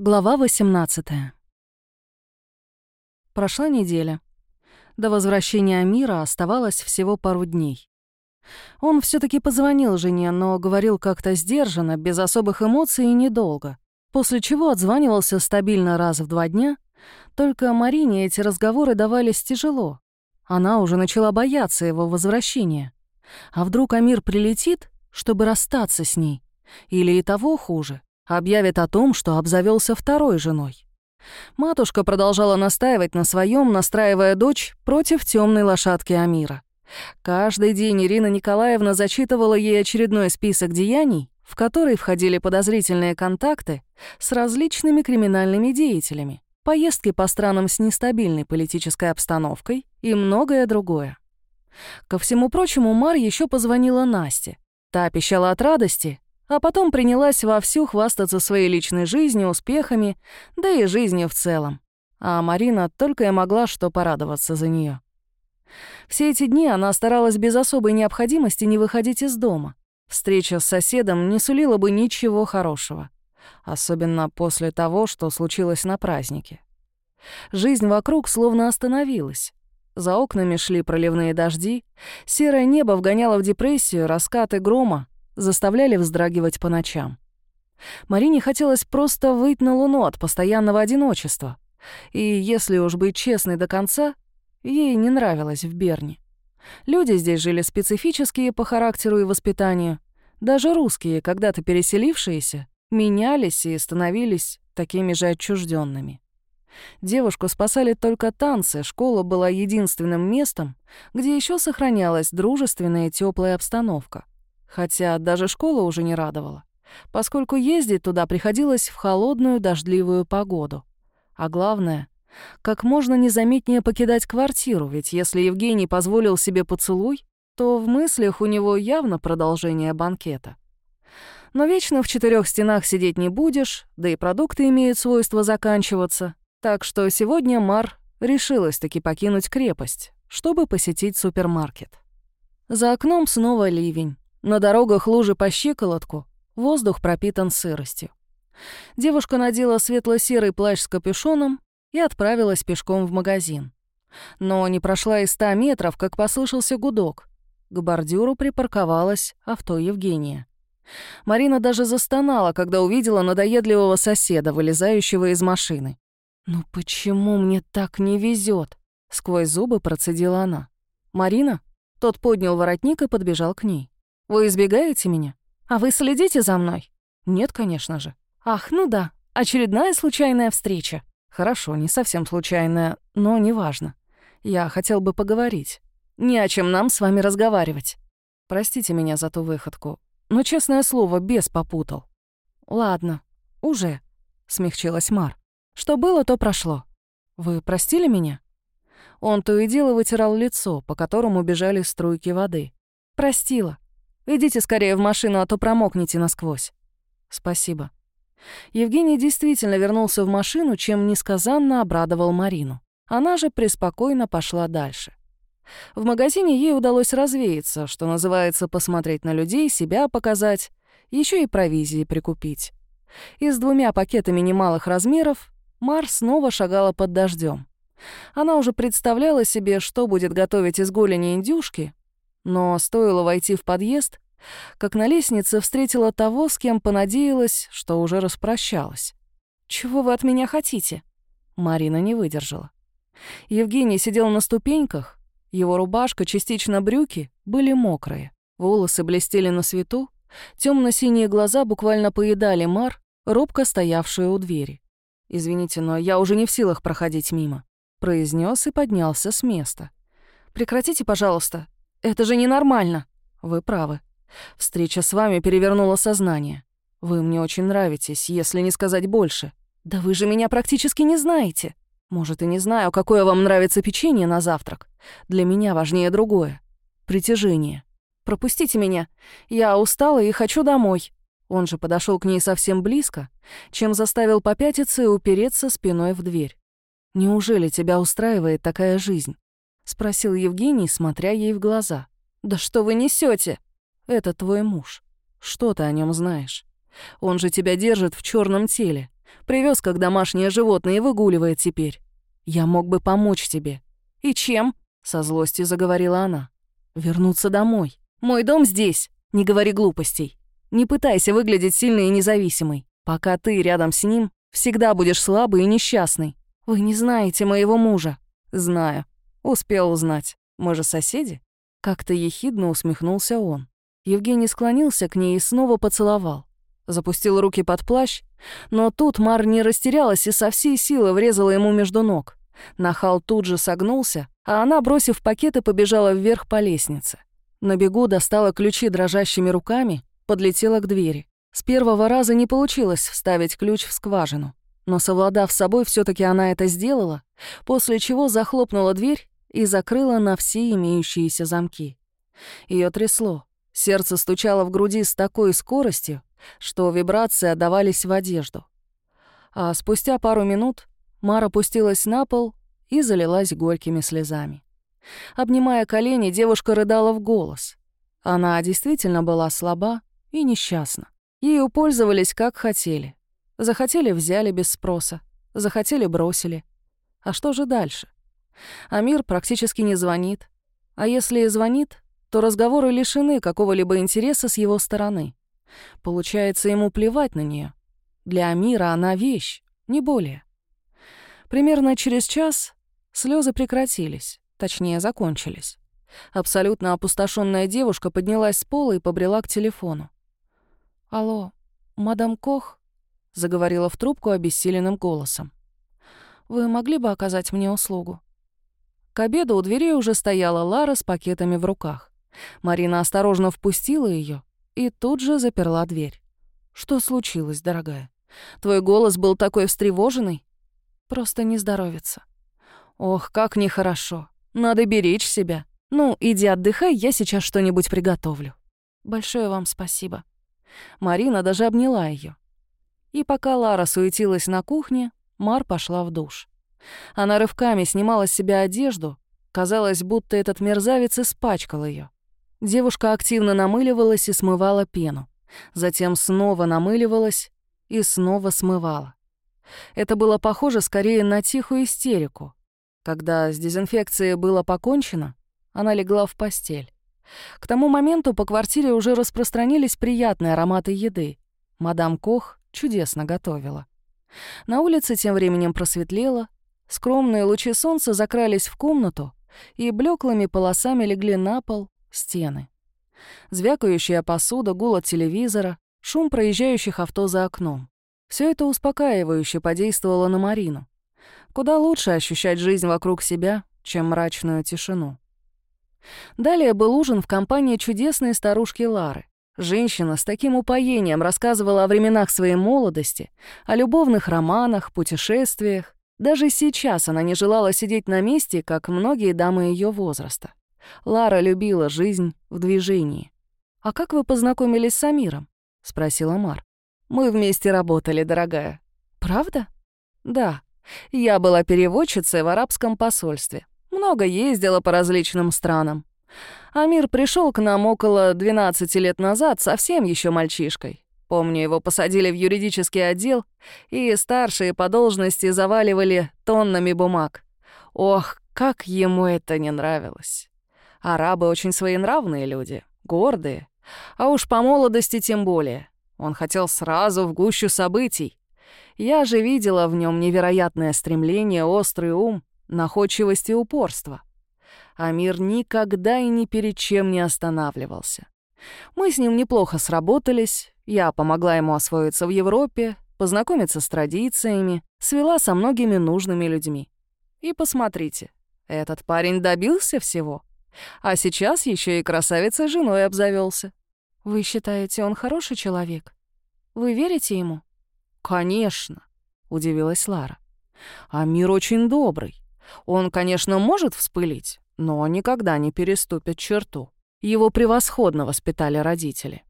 Глава 18. Прошла неделя. До возвращения Амира оставалось всего пару дней. Он все таки позвонил жене, но говорил как-то сдержанно, без особых эмоций и недолго, после чего отзванивался стабильно раз в два дня, только Марине эти разговоры давались тяжело. Она уже начала бояться его возвращения. А вдруг Амир прилетит, чтобы расстаться с ней? Или и того хуже, объявит о том, что обзавелся второй женой. Матушка продолжала настаивать на своем, настраивая дочь против темной лошадки Амира. Каждый день Ирина Николаевна зачитывала ей очередной список деяний, в который входили подозрительные контакты с различными криминальными деятелями, поездки по странам с нестабильной политической обстановкой и многое другое. Ко всему прочему, Мар еще позвонила Насте. Та обещала от радости, а потом принялась вовсю хвастаться своей личной жизнью, успехами, да и жизнью в целом. А Марина только и могла что порадоваться за нее. Все эти дни она старалась без особой необходимости не выходить из дома. Встреча с соседом не сулила бы ничего хорошего. Особенно после того, что случилось на празднике. Жизнь вокруг словно остановилась. За окнами шли проливные дожди, серое небо вгоняло в депрессию раскаты грома, заставляли вздрагивать по ночам. Марине хотелось просто выйти на луну от постоянного одиночества. И, если уж быть честной до конца, ей не нравилось в Берне. Люди здесь жили специфические по характеру и воспитанию. Даже русские, когда-то переселившиеся, менялись и становились такими же отчужденными. Девушку спасали только танцы, школа была единственным местом, где еще сохранялась дружественная и теплая обстановка. Хотя даже школа уже не радовала, поскольку ездить туда приходилось в холодную дождливую погоду. А главное, как можно незаметнее покидать квартиру, ведь если Евгений позволил себе поцелуй, то в мыслях у него явно продолжение банкета. Но вечно в четырех стенах сидеть не будешь, да и продукты имеют свойство заканчиваться. Так что сегодня Мар решилась таки покинуть крепость, чтобы посетить супермаркет. За окном снова ливень. На дорогах лужи по щиколотку, воздух пропитан сыростью. Девушка надела светло-серый плащ с капюшоном и отправилась пешком в магазин. Но не прошла и ста метров, как послышался гудок. К бордюру припарковалось авто Евгения. Марина даже застонала, когда увидела надоедливого соседа, вылезающего из машины. «Ну почему мне так не везет? сквозь зубы процедила она. «Марина?» Тот поднял воротник и подбежал к ней. Вы избегаете меня? А вы следите за мной? Нет, конечно же. Ах, ну да, очередная случайная встреча. Хорошо, не совсем случайная, но неважно. Я хотел бы поговорить. Не о чем нам с вами разговаривать. Простите меня за ту выходку, но, честное слово, бес попутал. Ладно, уже, смягчилась Мар. Что было, то прошло. Вы простили меня? Он то и дело вытирал лицо, по которому бежали струйки воды. Простила. Идите скорее в машину, а то промокнете насквозь». «Спасибо». Евгений действительно вернулся в машину, чем несказанно обрадовал Марину. Она же преспокойно пошла дальше. В магазине ей удалось развеяться, что называется, посмотреть на людей, себя показать, еще и провизии прикупить. И с двумя пакетами немалых размеров Мар снова шагала под дождем. Она уже представляла себе, что будет готовить из голени индюшки, но стоило войти в подъезд, как на лестнице встретила того, с кем понадеялась, что уже распрощалась. «Чего вы от меня хотите?» Марина не выдержала. Евгений сидел на ступеньках, его рубашка, частично брюки, были мокрые, волосы блестели на свету, темно синие глаза буквально поедали Мар, робко стоявшую у двери. «Извините, но я уже не в силах проходить мимо», — произнес и поднялся с места. «Прекратите, пожалуйста, это же ненормально. Вы правы. Встреча с вами перевернула сознание. Вы мне очень нравитесь, если не сказать больше. Да вы же меня практически не знаете. Может, и не знаю, какое вам нравится печенье на завтрак. Для меня важнее другое. Притяжение. Пропустите меня. Я устала и хочу домой. Он же подошел к ней совсем близко, чем заставил попятиться и упереться спиной в дверь. «Неужели тебя устраивает такая жизнь?» — спросил Евгений, смотря ей в глаза. «Да что вы несете? «Это твой муж. Что ты о нем знаешь? Он же тебя держит в черном теле, Привез как домашнее животное и выгуливает теперь. Я мог бы помочь тебе». «И чем?» — со злостью заговорила она. «Вернуться домой. Мой дом здесь. Не говори глупостей. Не пытайся выглядеть сильной и независимой. Пока ты рядом с ним, всегда будешь слабый и несчастный. Вы не знаете моего мужа». «Знаю. Успел узнать. Мы же соседи?» Как-то ехидно усмехнулся он. Евгений склонился к ней и снова поцеловал. Запустил руки под плащ, но тут Мар не растерялась и со всей силы врезала ему между ног. Нахал тут же согнулся, а она, бросив пакеты, побежала вверх по лестнице. На бегу достала ключи дрожащими руками, подлетела к двери. С первого раза не получилось вставить ключ в скважину. Но совладав с собой, все таки она это сделала, после чего захлопнула дверь и закрыла на все имеющиеся замки. Ее трясло. Сердце стучало в груди с такой скоростью, что вибрации отдавались в одежду. А спустя пару минут Мара опустилась на пол и залилась горькими слезами. Обнимая колени, девушка рыдала в голос. Она действительно была слаба и несчастна. Ею пользовались как хотели. Захотели — взяли без спроса. Захотели — бросили. А что же дальше? Амир практически не звонит. А если и звонит, то разговоры лишены какого-либо интереса с его стороны. Получается, ему плевать на нее. Для Амира она вещь, не более. Примерно через час слезы прекратились, точнее, закончились. Абсолютно опустошенная девушка поднялась с пола и побрела к телефону. «Алло, мадам Кох?» — заговорила в трубку обессиленным голосом. «Вы могли бы оказать мне услугу?» К обеду у дверей уже стояла Лара с пакетами в руках. Марина осторожно впустила ее и тут же заперла дверь. «Что случилось, дорогая? Твой голос был такой встревоженный?» «Просто не здоровится». «Ох, как нехорошо. Надо беречь себя. Ну, иди отдыхай, я сейчас что-нибудь приготовлю». «Большое вам спасибо». Марина даже обняла ее. И пока Лара суетилась на кухне, Мар пошла в душ. Она рывками снимала с себя одежду, казалось, будто этот мерзавец испачкал ее. Девушка активно намыливалась и смывала пену. Затем снова намыливалась и снова смывала. Это было похоже скорее на тихую истерику. Когда с дезинфекцией было покончено, она легла в постель. К тому моменту по квартире уже распространились приятные ароматы еды. Мадам Кох чудесно готовила. На улице тем временем просветлело, скромные лучи солнца закрались в комнату и блеклыми полосами легли на пол, стены. Звякающая посуда, гул от телевизора, шум проезжающих авто за окном. Все это успокаивающе подействовало на Марину. Куда лучше ощущать жизнь вокруг себя, чем мрачную тишину. Далее был ужин в компании чудесной старушки Лары. Женщина с таким упоением рассказывала о временах своей молодости, о любовных романах, путешествиях. Даже сейчас она не желала сидеть на месте, как многие дамы ее возраста. Лара любила жизнь в движении. «А как вы познакомились с Амиром?» — спросила Мар. «Мы вместе работали, дорогая». «Правда?» «Да. Я была переводчицей в арабском посольстве. Много ездила по различным странам. Амир пришел к нам около 12 лет назад, совсем еще мальчишкой. Помню, его посадили в юридический отдел, и старшие по должности заваливали тоннами бумаг. Ох, как ему это не нравилось. Арабы очень своенравные люди, гордые. А уж по молодости тем более. Он хотел сразу в гущу событий. Я же видела в нем невероятное стремление, острый ум, находчивость и упорство. Амир никогда и ни перед чем не останавливался. Мы с ним неплохо сработались, я помогла ему освоиться в Европе, познакомиться с традициями, свела со многими нужными людьми. И посмотрите, этот парень добился всего. А сейчас еще и красавицей женой обзавелся. Вы считаете, он хороший человек? Вы верите ему? Конечно, удивилась Лара. А мир очень добрый. Он, конечно, может вспылить, но никогда не переступит черту. Его превосходно воспитали родители.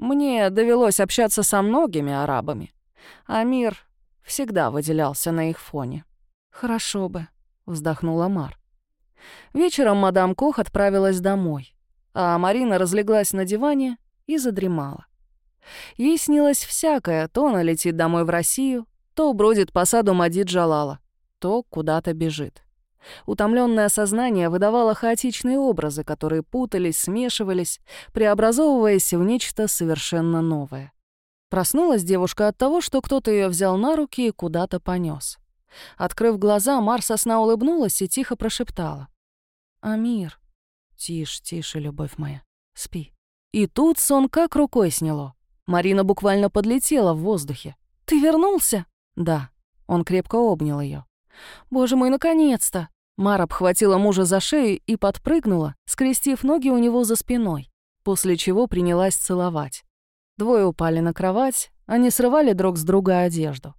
Мне довелось общаться со многими арабами, а мир всегда выделялся на их фоне. «Хорошо бы», — вздохнула Мар. Вечером мадам Кох отправилась домой, а Марина разлеглась на диване и задремала. Ей снилось всякое, то она летит домой в Россию, То бродит по саду Мадид Джалала, то куда-то бежит. Утомленное сознание выдавало хаотичные образы, которые путались, смешивались, преобразовываясь в нечто совершенно новое. Проснулась девушка от того, что кто-то ее взял на руки и куда-то понес. Открыв глаза, Марса сна улыбнулась и тихо прошептала. «Амир». «Тише, тише, любовь моя. Спи». И тут сон как рукой сняло. Марина буквально подлетела в воздухе. «Ты вернулся?» «Да». Он крепко обнял ее. «Боже мой, наконец-то!» Мара обхватила мужа за шею и подпрыгнула, скрестив ноги у него за спиной, после чего принялась целовать. Двое упали на кровать, они срывали друг с друга одежду.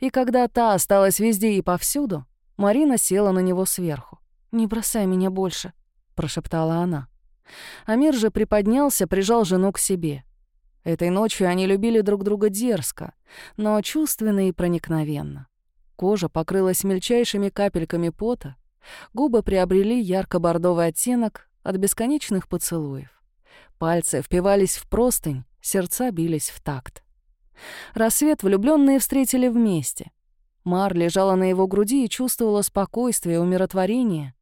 И когда та осталась везде и повсюду, Марина села на него сверху. «Не бросай меня больше», — прошептала она. Амир же приподнялся, прижал жену к себе. Этой ночью они любили друг друга дерзко, но чувственно и проникновенно. Кожа покрылась мельчайшими капельками пота, губы приобрели ярко-бордовый оттенок от бесконечных поцелуев. Пальцы впивались в простынь, сердца бились в такт. Рассвет влюбленные встретили вместе. Мар лежала на его груди и чувствовала спокойствие, умиротворение.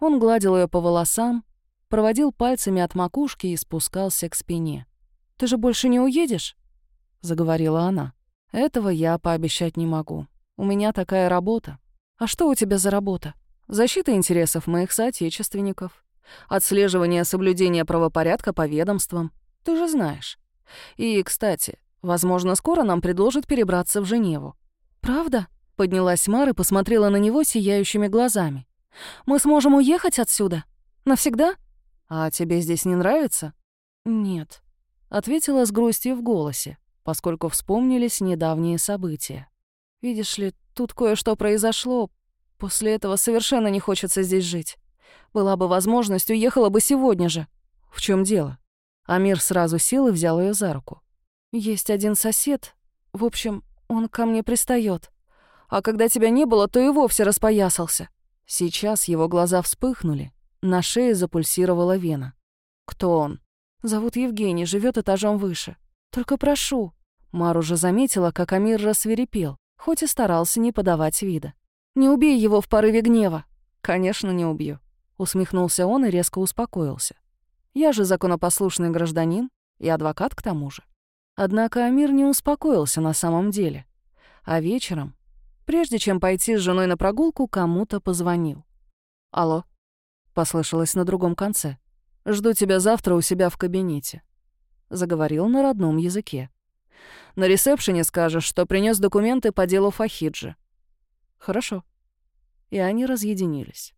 Он гладил ее по волосам, проводил пальцами от макушки и спускался к спине. «Ты же больше не уедешь?» — заговорила она. «Этого я пообещать не могу. У меня такая работа». «А что у тебя за работа?» «Защита интересов моих соотечественников. Отслеживание соблюдения правопорядка по ведомствам. Ты же знаешь. И, кстати, Возможно, скоро нам предложат перебраться в Женеву. Правда? Поднялась Мар и посмотрела на него сияющими глазами. Мы сможем уехать отсюда? Навсегда? А тебе здесь не нравится? Нет. Ответила с грустью в голосе, поскольку вспомнились недавние события. Видишь ли, тут кое-что произошло. После этого совершенно не хочется здесь жить. Была бы возможность, уехала бы сегодня же. В чем дело? Амир сразу сел и взял ее за руку. Есть один сосед. В общем, он ко мне пристает. А когда тебя не было, то и вовсе распоясался. Сейчас его глаза вспыхнули. На шее запульсировала вена. Кто он? Зовут Евгений, живет этажом выше. Только прошу. Мар уже заметила, как Амир рассверепел, хоть и старался не подавать вида. «Не убей его в порыве гнева!» «Конечно, не убью», — усмехнулся он и резко успокоился. «Я же законопослушный гражданин и адвокат к тому же». Однако Амир не успокоился на самом деле. А вечером, прежде чем пойти с женой на прогулку, кому-то позвонил. «Алло», — послышалось на другом конце. «Жду тебя завтра у себя в кабинете», — заговорил на родном языке. «На ресепшене скажешь, что принес документы по делу Фахиджи». «Хорошо». И они разъединились.